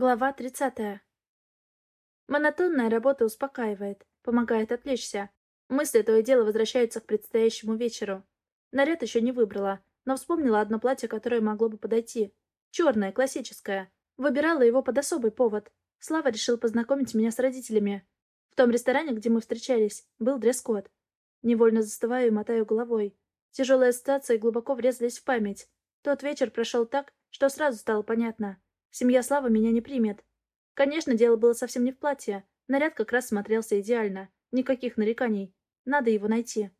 Глава 30. Монотонная работа успокаивает, помогает отвлечься. Мысли то и дело возвращаются к предстоящему вечеру. Наряд еще не выбрала, но вспомнила одно платье, которое могло бы подойти. Черное, классическое. Выбирала его под особый повод. Слава решил познакомить меня с родителями. В том ресторане, где мы встречались, был дресс-код. Невольно застываю и мотаю головой. Тяжелые ассоциации глубоко врезались в память. Тот вечер прошел так, что сразу стало понятно. Семья Славы меня не примет. Конечно, дело было совсем не в платье. Наряд как раз смотрелся идеально. Никаких нареканий. Надо его найти.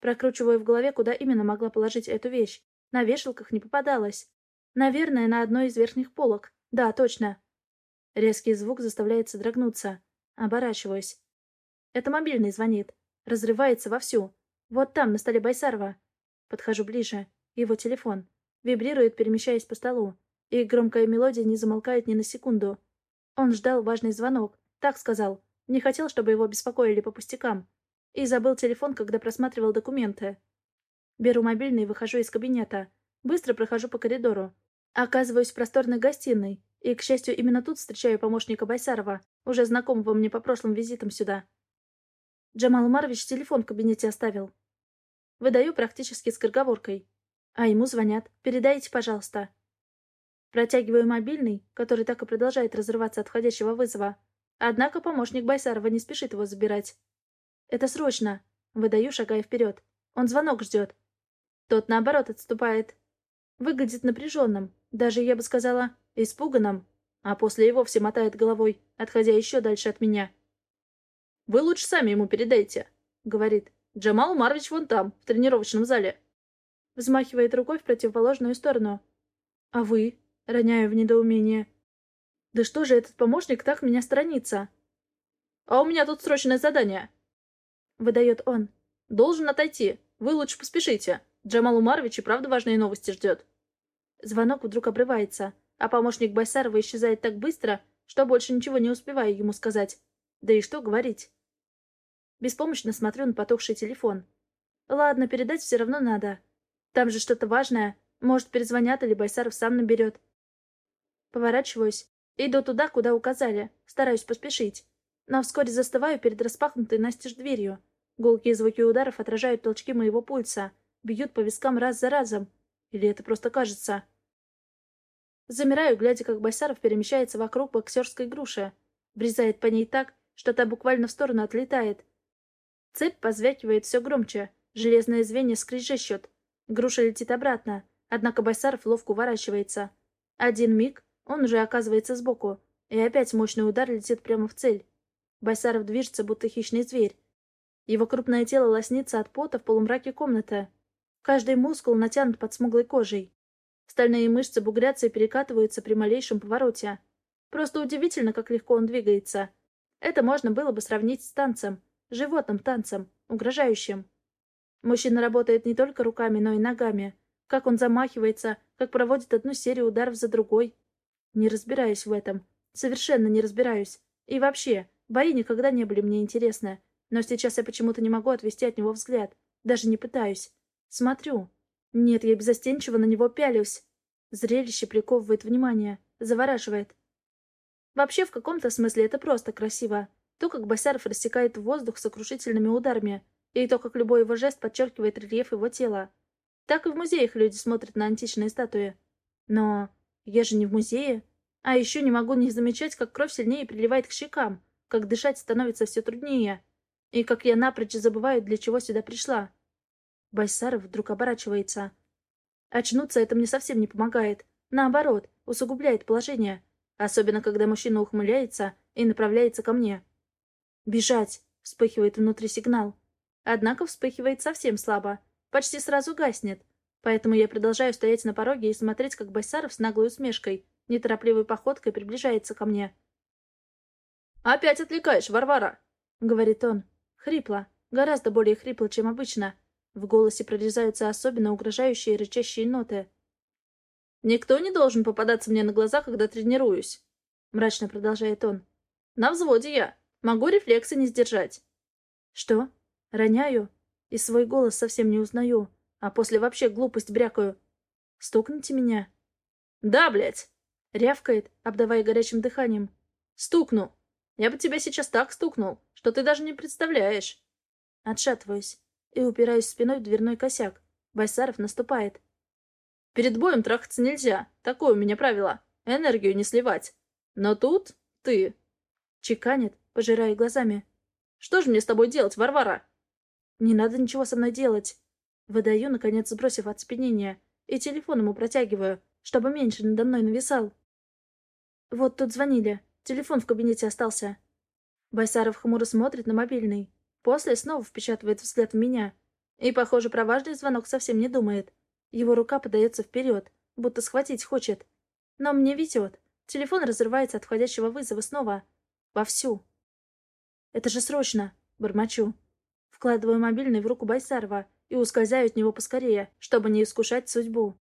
Прокручиваю в голове, куда именно могла положить эту вещь. На вешалках не попадалась. Наверное, на одной из верхних полок. Да, точно. Резкий звук заставляет содрогнуться. Оборачиваюсь. Это мобильный звонит. Разрывается вовсю. Вот там, на столе Байсарова. Подхожу ближе. Его телефон. Вибрирует, перемещаясь по столу. И громкая мелодия не замолкает ни на секунду. Он ждал важный звонок. Так сказал. Не хотел, чтобы его беспокоили по пустякам. И забыл телефон, когда просматривал документы. Беру мобильный и выхожу из кабинета. Быстро прохожу по коридору. Оказываюсь в просторной гостиной. И, к счастью, именно тут встречаю помощника Байсарова, уже знакомого мне по прошлым визитам сюда. Джамал Умарович телефон в кабинете оставил. Выдаю практически с корговоркой. А ему звонят. Передайте, пожалуйста. Протягиваю мобильный, который так и продолжает разрываться от входящего вызова. Однако помощник Байсарова не спешит его забирать. «Это срочно!» Выдаю, шагая вперед. Он звонок ждет. Тот, наоборот, отступает. Выглядит напряженным, даже, я бы сказала, испуганным. А после и вовсе мотает головой, отходя еще дальше от меня. «Вы лучше сами ему передайте», — говорит. «Джамал Марвич вон там, в тренировочном зале». Взмахивает рукой в противоположную сторону. «А вы?» Роняю в недоумение. Да что же этот помощник так меня сторонится? А у меня тут срочное задание. Выдает он. Должен отойти. Вы лучше поспешите. Джамал Умарович и правда важные новости ждет. Звонок вдруг обрывается, а помощник Байсарова исчезает так быстро, что больше ничего не успеваю ему сказать. Да и что говорить. Беспомощно смотрю на потухший телефон. Ладно, передать все равно надо. Там же что-то важное. Может, перезвонят или Байсаров сам наберет. Поворачиваюсь. Иду туда, куда указали. Стараюсь поспешить. Но вскоре застываю перед распахнутой настежь дверью. Гулкие звуки ударов отражают толчки моего пульса. Бьют по вискам раз за разом. Или это просто кажется? Замираю, глядя, как Байсаров перемещается вокруг боксерской груши. Брезает по ней так, что та буквально в сторону отлетает. Цепь позвякивает все громче. Железные звенья скрежещут. Груша летит обратно. Однако Байсаров ловко уворачивается. Один миг, он уже оказывается сбоку, и опять мощный удар летит прямо в цель. Байсаров движется, будто хищный зверь. Его крупное тело лоснится от пота в полумраке комнаты. Каждый мускул натянут под смуглой кожей. Стальные мышцы бугрятся и перекатываются при малейшем повороте. Просто удивительно, как легко он двигается. Это можно было бы сравнить с танцем, животным танцем, угрожающим. Мужчина работает не только руками, но и ногами. Как он замахивается, как проводит одну серию ударов за другой. Не разбираюсь в этом. Совершенно не разбираюсь. И вообще, бои никогда не были мне интересны. Но сейчас я почему-то не могу отвести от него взгляд. Даже не пытаюсь. Смотрю. Нет, я безостенчиво на него пялюсь. Зрелище приковывает внимание. Завораживает. Вообще, в каком-то смысле это просто красиво. То, как Басяров рассекает воздух сокрушительными ударами, и то, как любой его жест подчеркивает рельеф его тела. Так и в музеях люди смотрят на античные статуи. Но я же не в музее. А еще не могу не замечать, как кровь сильнее приливает к щекам, как дышать становится все труднее, и как я напрочь забываю, для чего сюда пришла. Байсаров вдруг оборачивается. Очнуться это мне совсем не помогает. Наоборот, усугубляет положение. Особенно, когда мужчина ухмыляется и направляется ко мне. «Бежать!» — вспыхивает внутри сигнал. Однако вспыхивает совсем слабо. Почти сразу гаснет, Поэтому я продолжаю стоять на пороге и смотреть, как Байсаров с наглой усмешкой, неторопливой походкой приближается ко мне. «Опять отвлекаешь, Варвара!» — говорит он. Хрипло. Гораздо более хрипло, чем обычно. В голосе прорезаются особенно угрожающие рычащие ноты. «Никто не должен попадаться мне на глаза, когда тренируюсь», — мрачно продолжает он. «На взводе я. Могу рефлексы не сдержать». «Что? Роняю?» И свой голос совсем не узнаю а после вообще глупость брякаю. Стукните меня. Да, блядь. Рявкает, обдавая горячим дыханием. «Стукну! Я бы тебя сейчас так стукнул, что ты даже не представляешь!» Отшатываюсь и упираюсь спиной в дверной косяк. Байсаров наступает. «Перед боем трахаться нельзя. Такое у меня правило. Энергию не сливать. Но тут ты...» Чеканит, пожирая глазами. «Что же мне с тобой делать, Варвара?» «Не надо ничего со мной делать». Выдаю, наконец, сбросив оцепенение, и телефон ему протягиваю, чтобы меньше надо мной нависал. Вот тут звонили. Телефон в кабинете остался. Байсаров хмуро смотрит на мобильный. После снова впечатывает взгляд в меня. И, похоже, про важный звонок совсем не думает. Его рука подается вперед, будто схватить хочет. Но мне везет. Телефон разрывается от входящего вызова снова. Вовсю. «Это же срочно!» — бормочу. Вкладываю мобильный в руку Байсарова и ускользаю от него поскорее, чтобы не искушать судьбу.